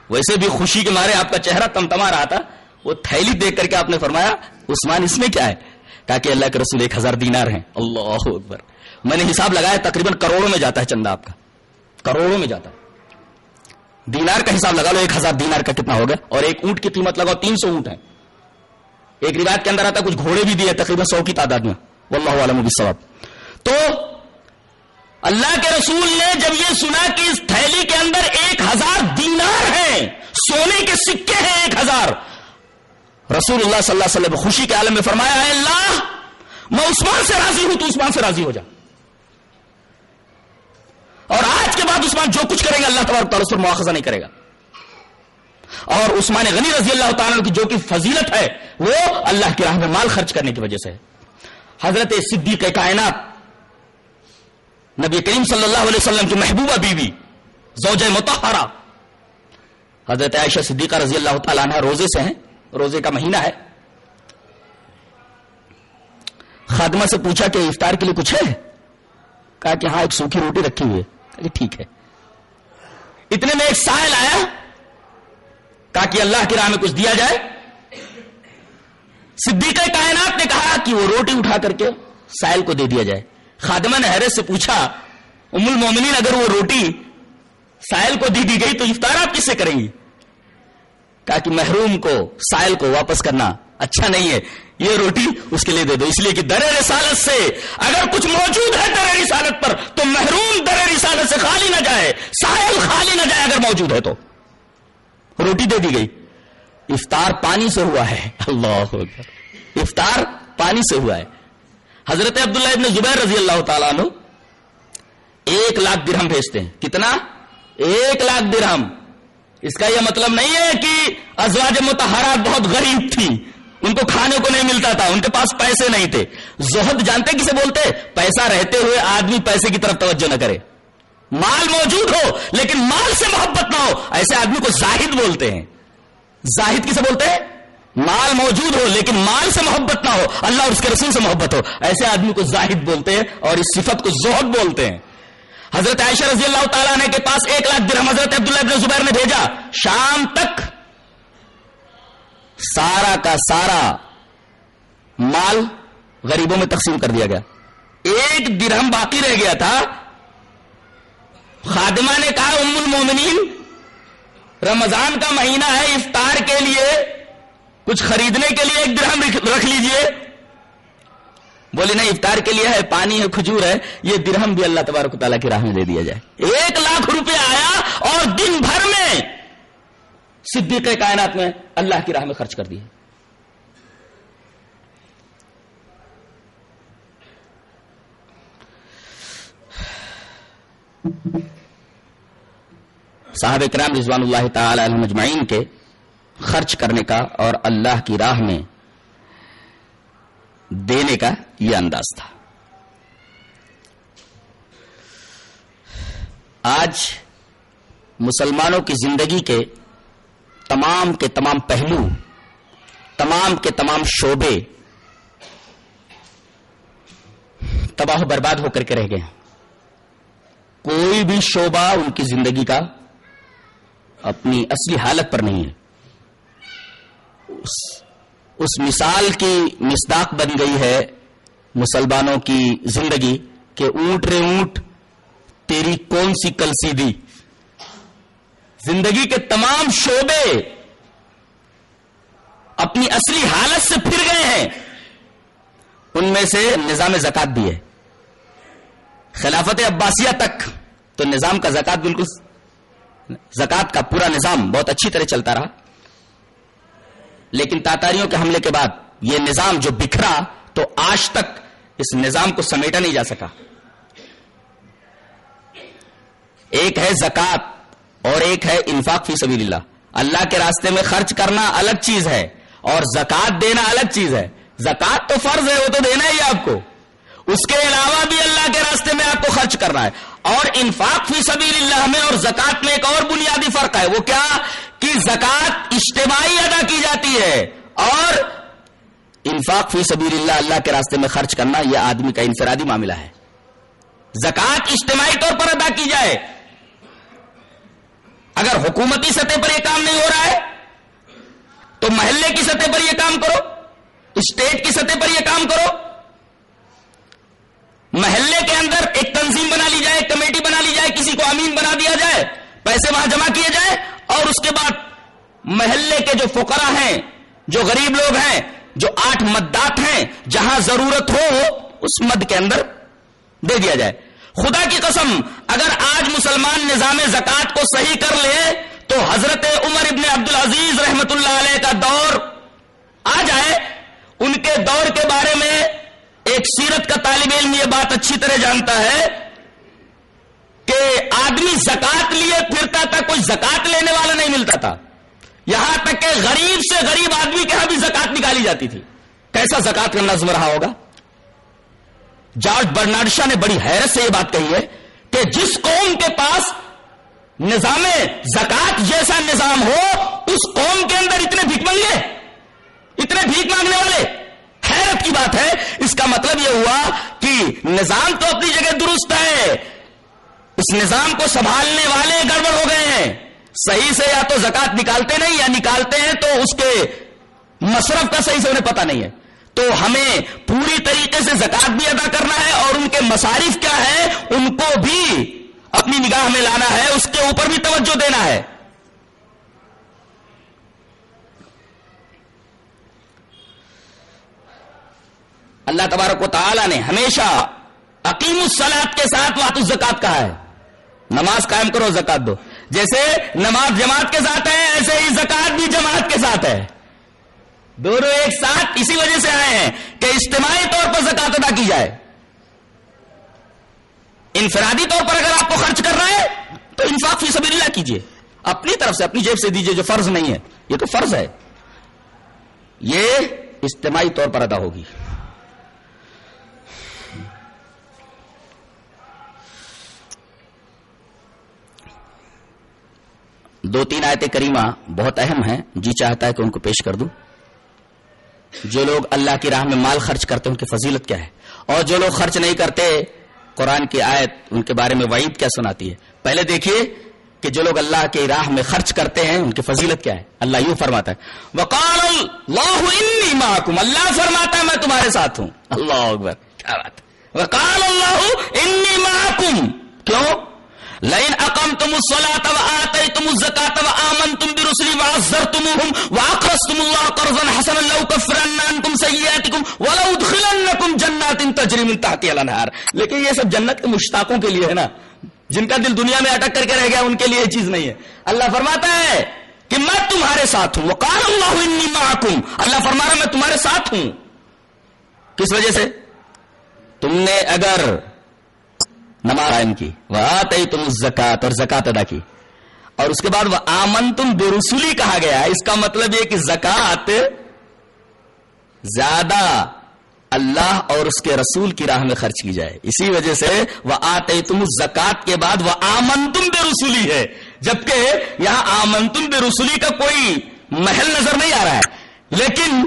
ویسے بھی خوشی کے مارے آپ کا چہرہ تم تما رہا تھا۔ وہ تھیلی دیکھ کر کے آپ نے فرمایا، عثمان، اس میں کیا ہے؟ کہا کہ اللہ کے رسول ایک ہزار دینار ہیں۔ اللہ اکبر۔ میں نے حساب لگایا، تقریباً کروڑوں میں جاتا ہے چندہ آپ کا۔ کروڑوں میں جاتا ہے۔ دینار کا حساب لگا لو، ایک ہزار دینار کا کتنا ہوگا اور ایک اونٹ کی قیمت لگاؤ، تین سو اونٹ ہے ایک روایت کے اندر آتا کچھ گھوڑے بھی دیے، تقریباً سو کی تعداد میں۔ واللہ عالم ثواب تو اللہ کے رسول نے جب یہ سنا کہ اس تھیلی کے اندر ایک ہزار دینار ہیں، سونے کے سکے ہیں ایک ہزار رسول اللہ صلی اللہ علیہ وسلم خوشی کے عالم میں فرمایا ہے اللہ، میں عثمان سے راضی ہوں، تو عثمان سے راضی ہو جا۔ اور آج کے بعد عثمان جو کچھ کرے گا، اللہ تبارک تعالیٰ اس پر مواخذہ نہیں کرے گا۔ اور عثمان غنی رضی اللہ تعالیٰ کی جو کہ فضیلت ہے، وہ اللہ کی راہ میں مال خرچ کرنے کی وجہ سے ہے۔ حضرت صدیق کائنات، نبی کریم صلی اللہ علیہ وسلم کی محبوبہ بیوی، زوجہ متحرہ حضرت عائشہ صدیقہ رضی اللہ تعالیٰ عنہ روزے سے ہیں۔ روزے کا مہینہ ہے۔ خادمہ سے پوچھا کہ افطار کے لیے کچھ ہے؟ کہا کہ ہاں ایک سوکھی روٹی رکھی ہوئی ہے۔ کہ ٹھیک ہے۔ اتنے میں ایک سائل آیا۔ کہا کہ اللہ کی راہ میں کچھ دیا جائے۔ صدیقہ کائنات نے کہا کہ وہ روٹی اٹھا کر کے سائل کو دے دیا جائے۔ خادمہ نے حیرت سے پوچھا، ام المومنین، اگر وہ روٹی سائل کو دی دی گئی تو افطار آپ کس سے کریں گی؟ کہا کہ محروم کو، سائل کو واپس کرنا اچھا نہیں ہے۔ یہ روٹی اس کے لیے دے دو۔ اس لیے کہ در رسالت سے اگر کچھ موجود ہے در رسالت پر، تو محروم در رسالت سے خالی نہ جائے، سائل خالی نہ جائے اگر موجود ہے تو۔ روٹی دے دی گئی۔ افطار پانی سے ہوا ہے۔ اللہ افطار پانی سے ہوا ہے۔ حضرت عبداللہ ابن زبیر رضی اللہ تعالیٰ عنہ ایک لاکھ درہم بھیجتے ہیں۔ کتنا؟ ایک لاکھ درہم۔ اس کا یہ مطلب نہیں ہے کہ ازواج متحرات بہت غریب تھی، ان کو کھانے کو نہیں ملتا تھا، ان کے پاس پیسے نہیں تھے۔ زہد جانتے کسے بولتے؟ پیسہ رہتے ہوئے آدمی پیسے کی طرف توجہ نہ کرے۔ مال موجود ہو، لیکن مال سے محبت نہ ہو، ایسے آدمی کو زاہد بولتے ہیں۔ زاہد کسے بولتے ہیں؟ مال موجود ہو، لیکن مال سے محبت نہ ہو، اللہ اور اس کے رسول سے محبت ہو۔ ایسے آدمی کو زاہد بولتے ہیں اور اس صفت کو زہد بولتے ہیں۔ حضرت عائشہ رضی اللہ تعالیٰ نے کے پاس ایک لاکھ درہم حضرت عبداللہ ابن زبیر نے بھیجا، شام تک سارا کا سارا مال غریبوں میں تقسیم کر دیا گیا۔ ایک درہم باقی رہ گیا تھا۔ خادمہ نے کہا، ام المومنین، رمضان کا مہینہ ہے، افطار کے لیے، کچھ خریدنے کے لیے ایک درہم رکھ لیجیے۔ بولی نہیں، افطار کے لیے ہے، پانی ہے، کھجور ہے، یہ درہم بھی اللہ تبارک تعالیٰ کی راہ میں دے دیا جائے۔ ایک لاکھ روپے آیا اور دن بھر میں صدیق کائنات میں اللہ کی راہ میں خرچ کر دیے۔ صاحب کرام رضوان اللہ تعالی علیہ مجمعین کے خرچ کرنے کا اور اللہ کی راہ میں دینے کا یہ انداز تھا۔ آج مسلمانوں کی زندگی کے تمام کے تمام پہلو، تمام کے تمام شعبے تباہ و برباد ہو کر کے رہ گئے۔ کوئی بھی شعبہ ان کی زندگی کا اپنی اصلی حالت پر نہیں ہے۔ اس مثال کی مصداق بن گئی ہے مسلمانوں کی زندگی کہ اونٹ رے اونٹ تیری کون سی کل سیدھی زندگی کے تمام شعبے اپنی اصلی حالت سے پھر گئے ہیں۔ ان میں سے نظام زکات بھی ہے۔ خلافت عباسیہ تک تو نظام کا زکات بالکل زکات کا پورا نظام بہت اچھی طرح چلتا رہا۔ لیکن تاتاریوں کے حملے کے بعد یہ نظام جو بکھرا تو آج تک اس نظام کو سمیٹا نہیں جا سکا۔ ایک ہے زکات اور ایک ہے انفاق فی سبیل اللہ۔ اللہ کے راستے میں خرچ کرنا الگ چیز ہے اور زکات دینا الگ چیز ہے۔ زکات تو فرض ہے، وہ تو دینا ہی آپ کو۔ اس کے علاوہ بھی اللہ کے راستے میں آپ کو خرچ کرنا ہے۔ اور انفاق فی سبیل اللہ میں اور زکات میں ایک اور بنیادی فرق ہے۔ وہ کیا؟ کہ زکات اجتماعی ادا کی جاتی ہے اور انفاق فی سبیل اللہ اللہ کے راستے میں خرچ کرنا یہ آدمی کا انفرادی معاملہ ہے۔ زکات اجتماعی طور پر ادا کی جائے۔ اگر حکومتی سطح پر یہ کام نہیں ہو رہا ہے، تو محلے کی سطح پر یہ کام کرو، اسٹیٹ کی سطح پر یہ کام کرو۔ محلے کے اندر ایک تنظیم بنا لی جائے کمیٹی بنا لی جائے، کسی کو امین بنا دیا جائے، پیسے وہاں جمع کیے جائے اور اس کے بعد محلے کے جو فقرا ہیں، جو غریب لوگ ہیں، جو آٹھ مددات ہیں، جہاں ضرورت ہو، اس مد کے اندر دے دیا جائے۔ خدا کی قسم، اگر آج مسلمان نظام زکات کو صحیح کر لے، تو حضرت عمر ابن عبد العزیز رحمت اللہ علیہ کا دور آ جائے۔ ان کے دور کے بارے میں ایک سیرت کا طالب علم یہ بات اچھی طرح جانتا ہے کہ آدمی زکات لیے پھرتا تھا، کوئی زکات لینے والا نہیں ملتا تھا۔ یہاں تک کہ غریب سے غریب آدمی کے یہاں بھی زکات نکالی جاتی تھی۔ کیسا زکات کا نظم رہا ہوگا؟ جارج برنارڈشا نے بڑی حیرت سے یہ بات کہی ہے کہ جس قوم کے پاس نظام زکات جیسا نظام ہو، اس قوم کے اندر اتنے بھیک منگے اتنے بھیک مانگنے والے۔ حیرت کی بات ہے۔ اس کا مطلب یہ ہوا کہ نظام تو اپنی جگہ اس نظام کو سنبھالنے والے گڑبڑ ہو گئے ہیں۔ صحیح سے یا تو زکات نکالتے نہیں یا نکالتے ہیں تو اس کے مصرف کا صحیح سے انہیں پتا نہیں ہے۔ تو ہمیں پوری طریقے سے زکات بھی ادا کرنا ہے اور ان کے مصارف کیا ہے ان کو بھی اپنی نگاہ میں لانا ہے، اس کے اوپر بھی توجہ دینا ہے۔ اللہ تبارک و تعالی نے ہمیشہ عقیم السلاد کے ساتھ وات الزکات کہا ہے۔ نماز قائم کرو، زکات دو۔ جیسے نماز جماعت کے ساتھ ہے، ایسے ہی زکات بھی جماعت کے ساتھ ہے۔ دونوں ایک ساتھ اسی وجہ سے آئے ہیں کہ اجتماعی طور پر زکات ادا کی جائے۔ انفرادی طور پر اگر آپ کو خرچ کر رہا ہے، تو انفاق فی سبیل اللہ کیجیے اپنی طرف سے، اپنی جیب سے دیجیے جو فرض نہیں ہے۔ یہ تو فرض ہے۔ یہ اجتماعی طور پر ادا ہوگی۔ دو تین آیت کریمہ بہت اہم ہیں۔ جی چاہتا ہے کہ ان کو پیش کر دوں۔ جو لوگ اللہ کی راہ میں مال خرچ کرتے ہیں، ان کی فضیلت کیا ہے؟ اور جو لوگ خرچ نہیں کرتے، قرآن کی آیت ان کے بارے میں وعید کیا سناتی ہے؟ پہلے دیکھیے کہ جو لوگ اللہ کی راہ میں خرچ کرتے ہیں، ان کی فضیلت کیا ہے؟ اللہ یوں فرماتا ہے، وقال اللہ انی معکم اللہ فرماتا ہے، میں تمہارے ساتھ ہوں۔ اللہ اکبر، کیا بات ہے؟ وقال اللہ انی معکم کیوں؟ لئن اقمتم الصلاة وآتيتم الزكاة وآمنتم برسلي وعزرتموهم وأقرضتم الله قرضا حسنا لأكفرن عنكم سيئاتكم ولأدخلنكم جنات تجري من تحتها الأنهار. لیکن یہ سب جنت کے مشتاقوں کے لیے ہے نا؟ جن کا دل دنیا میں اٹک کر کے رہ گیا، ان کے لیے یہ چیز نہیں ہے۔ اللہ فرماتا ہے کہ میں تمہارے ساتھ ہوں۔ وقال اللہ انی معکم۔ اللہ فرما رہا میں تمہارے ساتھ ہوں۔ کس وجہ سے؟ تم نے اگر نماز قائم کی۔ وہ آتے تم زکات اور زکات ادا کی۔ اور اس کے بعد وہ آمن تم بے رسولی کہا گیا۔ اس کا مطلب یہ کہ زکات زیادہ اللہ اور اس کے رسول کی راہ میں خرچ کی جائے۔ اسی وجہ سے وہ آتے تم زکات کے بعد وہ آمن تم بے رسولی ہے جبکہ یہاں آمن تم بے رسولی کا کوئی محل نظر نہیں آ رہا ہے۔ لیکن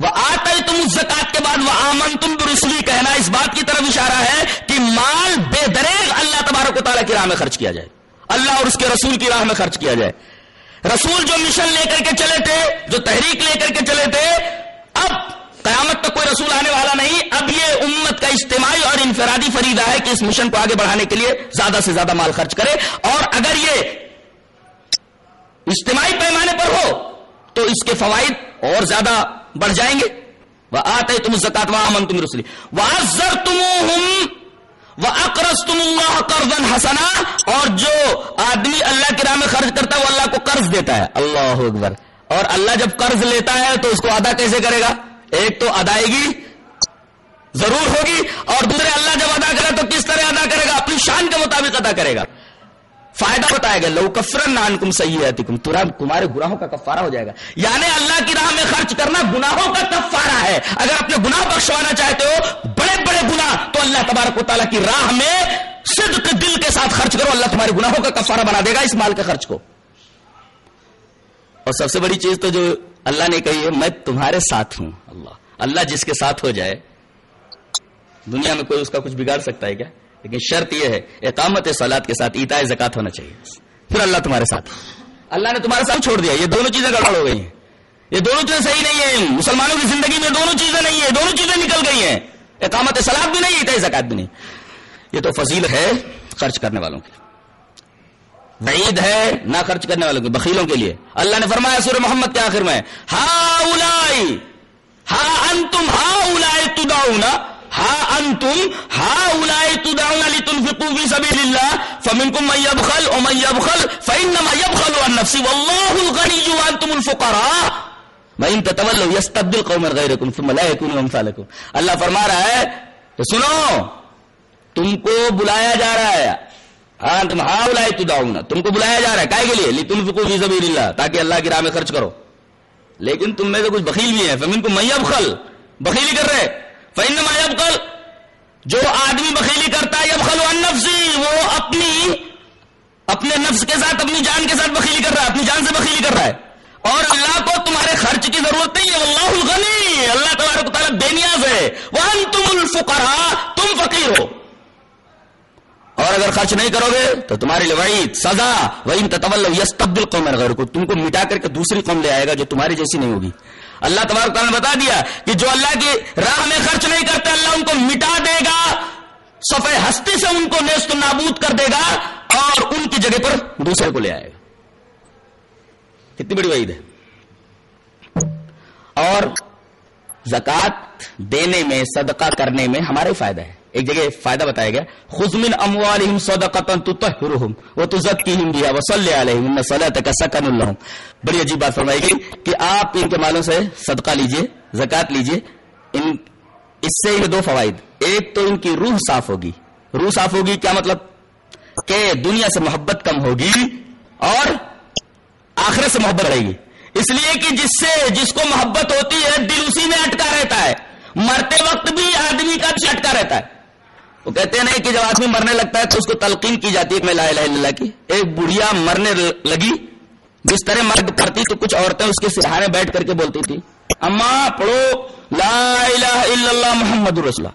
وہ آتے تم اس زکات کے بعد وہ آمن تم برسلی کہنا اس بات کی طرف اشارہ ہے کہ مال بے دریغ اللہ تبارک و تعالیٰ کی راہ میں خرچ کیا جائے۔ اللہ اور اس کے رسول کی راہ میں خرچ کیا جائے۔ رسول جو مشن لے کر کے چلے تھے، جو تحریک لے کر کے چلے تھے، اب قیامت تک کوئی رسول آنے والا نہیں۔ اب یہ امت کا اجتماعی اور انفرادی فریدہ ہے کہ اس مشن کو آگے بڑھانے کے لیے زیادہ سے زیادہ مال خرچ کرے۔ اور اگر یہ اجتماعی پیمانے پر ہو، تو اس کے فوائد اور زیادہ بڑھ جائیں گے۔ وہ آتے تم زکات وہ امن تم رسلی وہ تم وہ اکرس تم اللہ قرضن حسنا۔ اور جو آدمی اللہ کی راہ میں خرچ کرتا ہے، وہ اللہ کو قرض دیتا ہے۔ اللہ اکبر۔ اور اللہ جب قرض لیتا ہے، تو اس کو ادا کیسے کرے گا؟ ایک تو ادائیگی ضرور ہوگی، اور دوسرے اللہ جب ادا کرے، تو کس طرح ادا کرے گا؟ اپنی شان کے مطابق ادا کرے گا۔ فائدہ بتایا گیا، لو کفرن نان کم صحیح ہے تمہارے گناہوں کا کفارہ ہو جائے گا۔ یعنی اللہ کی راہ میں خرچ کرنا گناہوں کا کفارہ ہے۔ اگر اپنے گناہ بخشوانا چاہتے ہو، بڑے بڑے گناہ، تو اللہ تبارک و تعالیٰ کی راہ میں صدق دل کے ساتھ خرچ کرو، اللہ تمہارے گناہوں کا کفارہ بنا دے گا اس مال کے خرچ کو۔ اور سب سے بڑی چیز تو جو اللہ نے کہی ہے، میں تمہارے ساتھ ہوں، اللہ۔ اللہ جس کے ساتھ ہو جائے، دنیا میں کوئی اس کا کچھ بگاڑ سکتا ہے کیا؟ لیکن شرط یہ ہے، اقامت سلاد کے ساتھ ایتا زکات ہونا چاہیے۔ پھر اللہ تمہارے ساتھ۔ اللہ نے تمہارے ساتھ چھوڑ دیا، یہ دونوں چیزیں گڑبڑ ہو گئی ہیں۔ یہ دونوں چیزیں صحیح نہیں ہیں۔ مسلمانوں کی زندگی میں دونوں چیزیں نہیں ہیں، دونوں چیزیں نکل گئی ہیں۔ اقامت سلاد بھی نہیں ایتا زکات بھی نہیں۔ یہ تو فضیل ہے خرچ کرنے والوں کی وعید ہے نہ خرچ کرنے والوں کے بخیلوں کے لیے۔ اللہ نے فرمایا سورہ محمد کے آخر میں ہا اولائی ہا انتم ہا اولائی تداؤنا ہا انتم ہا اولائی تداؤنا لتنفقوا فی سبیل اللہ فمنکم من یبخل ومن یبخل فانما یبخل عن نفسه والله الغنی وانتم الفقراء وان تتولوا يستبدل قوما غيركم ثم لا يكونوا امثالكم اللہ فرما رہا ہے تو سنو تم کو بلایا جا رہا ہے ہاں تم ہاؤ لائے تو داؤں تم کو بلایا جا رہا ہے کائے کے لیے تم فکو فی سبیل اللہ تاکہ اللہ کی راہ میں خرچ کرو لیکن تم میں سے کچھ بخیل بھی ہیں فمن کو میب خل بخیلی کر رہے فن میب خل جو آدمی بخیلی کرتا ہے یب خل وہ اپنی اپنے نفس کے ساتھ، اپنی جان کے ساتھ بخیلی کر رہا ہے، اپنی جان سے بخیلی کر رہا ہے۔ اور اللہ کو تمہارے خرچ کی ضرورت نہیں ہے اللہ الغنی، اللہ تبارک تعالیٰ بے نیاز ہے۔ وہ تم الفقرا تم فقیر ہو۔ اور اگر خرچ نہیں کرو گے، تو تمہاری لوائد سزا۔ وہی تطول یس تبدیل قوم غیر کو تم کو مٹا کر کے دوسری قوم لے آئے گا جو تمہاری جیسی نہیں ہوگی۔ اللہ تبارک تعالیٰ نے بتا دیا کہ جو اللہ کی راہ میں خرچ نہیں کرتے، اللہ ان کو مٹا دے گا سفید ہستی سے ان کو نیست نابود کر دے گا اور ان کی جگہ پر دوسرے کو لے آئے گا۔ کتنی بڑی وعید ہے۔ اور زکات دینے میں، صدقہ کرنے میں ہمارے فائدہ ہے۔ ایک جگہ فائدہ بتایا گیا خزمن اموالہم صدقتا تطہرہم وتزکیہم بها وصلی علیہم ان صلاتک سکن لهم بڑی عجیب بات فرمائی گئی کہ آپ ان کے مالوں سے صدقہ لیجیے، زکات لیجیے۔ ان اس سے یہ دو فوائد۔ ایک تو ان کی روح صاف ہوگی۔ روح صاف ہوگی کیا مطلب؟ کہ دنیا سے محبت کم ہوگی اور آخرت سے محبت رہے گی۔ اس لیے کہ جس سے جس کو محبت ہوتی ہے، دل اسی میں اٹکا رہتا ہے۔ مرتے وقت بھی آدمی کا بھی اٹکا رہتا ہے۔ وہ کہتے ہیں نہیں کہ جب آدمی مرنے لگتا ہے تو اس کو تلقین کی جاتی ہے میں لا الہ الا اللہ کی۔ ایک بڑھیا مرنے لگی، جس طرح مرد کرتی تو کچھ عورتیں اس کے سہارے بیٹھ کر کے بولتی تھی اما پڑھو، لا الہ الا اللہ محمد رسول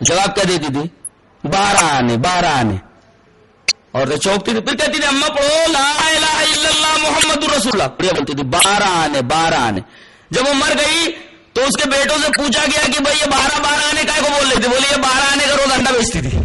جواب کیا دیتی تھی؟ بارہ آنے بارہ آنے۔ اور چوکتی تھی، پھر کہتی تھی، اما پڑھو، لا الہ الا اللہ محمد رسول اللہ۔ بولتی تھی، بارہ آنے بارہ آنے۔ جب وہ مر گئی تو اس کے بیٹوں سے پوچھا گیا کہ بھائی یہ بارہ بارہ آنے کا کو بول رہی تھی بولی یہ بارہ آنے کا روز انڈا بیچتی تھی۔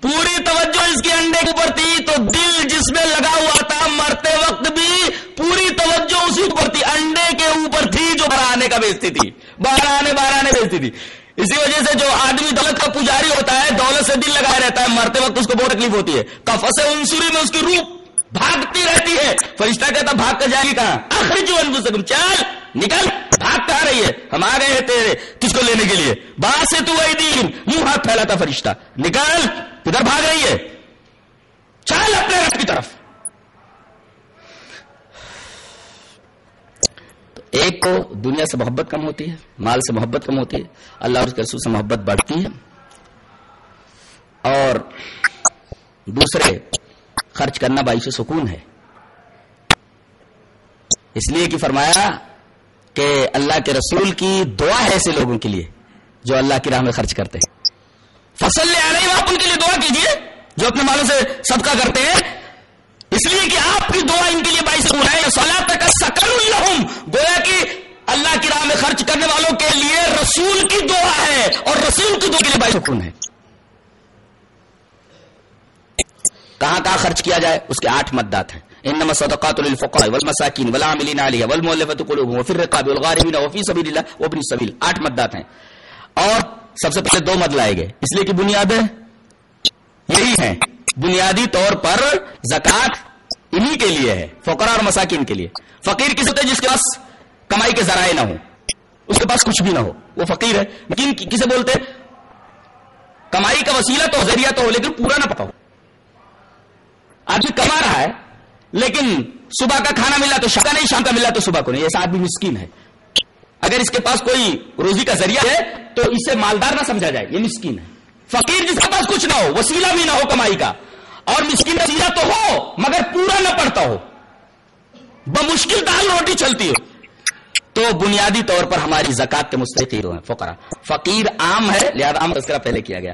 پوری توجہ اس کے انڈے کے اوپر تھی، تو دل جس میں لگا ہوا تھا مرتے وقت بھی پوری توجہ اسی اوپر تھی۔ انڈے کے اوپر تھی جو بارہ آنے کا بیچتی تھی۔ بارہ آنے بارہ آنے بیچتی تھی۔ اسی وجہ سے جو آدمی دولت کا پجاری ہوتا ہے، دولت سے دل لگایا رہتا ہے، مرتے وقت اس کو بہت تکلیف ہوتی ہے۔ کفس انسوری میں اس کی روح بھاگتی رہتی ہے۔ فرشتہ کہتا بھاگ کر جائے گی کہاں؟ آخری جو انفسکم، چل، نکل، بھاگ کہاں رہی ہے؟ ہم آ گئے ہیں تیرے کس کو لینے کے لیے۔ بات سے تو وہی دین، منہ ہاتھ پھیلاتا فرشتہ۔ نکل، کدھر بھاگ رہی ہے؟ چل اپنے رب کی طرف۔ تو ایک کو دنیا سے محبت کم ہوتی ہے، مال سے محبت کم ہوتی ہے، اللہ اور اس کے رسول سے محبت بڑھتی ہے۔ اور دوسرے خرچ کرنا باعث سکون ہے۔ اس لیے کہ فرمایا کہ اللہ کے رسول کی دعا ہے ایسے لوگوں کے لیے جو اللہ کی راہ میں خرچ کرتے ہیں۔ فصل لے آ رہی آپ ان کے لیے دعا کیجیے جو اپنے مالوں سے صدقہ کرتے ہیں۔ اس لیے کہ آپ کی دعا ان کے لیے باعث سکون ہے۔ سولہ تک سکل الحم گویا کہ اللہ کی راہ میں خرچ کرنے والوں کے لیے رسول کی دعا ہے اور رسول کی دعا کے لیے باعث سکون ہے۔ کہاں کہاں خرچ کیا جائے؟ اس کے آٹھ مدات ہیں۔ انما صدقات للفقراء والمساکین والعاملین علیہ والمؤلفۃ قلوبهم وفي الرقاب والغارمین وفي سبیل اللہ وابن السبیل آٹھ مدات ہیں۔ اور سب سے پہلے دو مد لائے گئے۔ اس لیے کہ بنیادیں یہی ہیں۔ بنیادی طور پر زکات انہی کے لیے ہے، فقراء اور مساکین کے لیے۔ فقیر کس ہوتے جس کے پاس کمائی کے ذرائع نہ ہو اس کے پاس کچھ بھی نہ ہو۔ وہ فقیر ہے۔ لیکن کسے بولتے کمائی کا وسیلہ تو ذریعہ تو ہو، لیکن پورا نہ پتا ہو آدمی کما رہا ہے، لیکن صبح کا کھانا ملا تو شام کا نہیں، شام کا ملا تو صبح کو نہیں، ایسا آدمی مسکین ہے۔ اگر اس کے پاس کوئی روزی کا ذریعہ ہے، تو اسے مالدار نہ سمجھا جائے، یہ مسکین ہے۔ فقیر جس کے پاس کچھ نہ ہو، وسیلہ بھی نہ ہو کمائی کا، اور مسکین وسیلہ تو ہو، مگر پورا نہ پڑتا ہو۔ بمشکل دال روٹی چلتی ہو۔ تو بنیادی طور پر ہماری زکات کے مستحق ہیں، فقرا۔ فقیر عام ہے، لہذا عام تذکرہ پہلے کیا گیا۔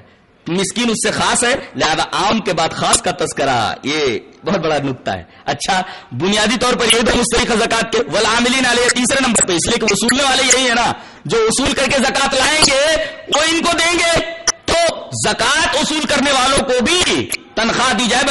مسکین اس سے خاص ہے، لہذا عام کے بعد خاص کا تذکرہ، یہ بہت بڑا نقطہ ہے۔ اچھا بنیادی طور پر یہ تو مستحق زکات کے۔ ولاملین علیہ، تیسرے نمبر پہ، اس لیے کہ وصولنے والے یہی ہے نا، جو وصول کر کے زکات لائیں گے، وہ ان کو دیں گے۔ تو زکات وصول کرنے والوں کو بھی تنخواہ دی جائے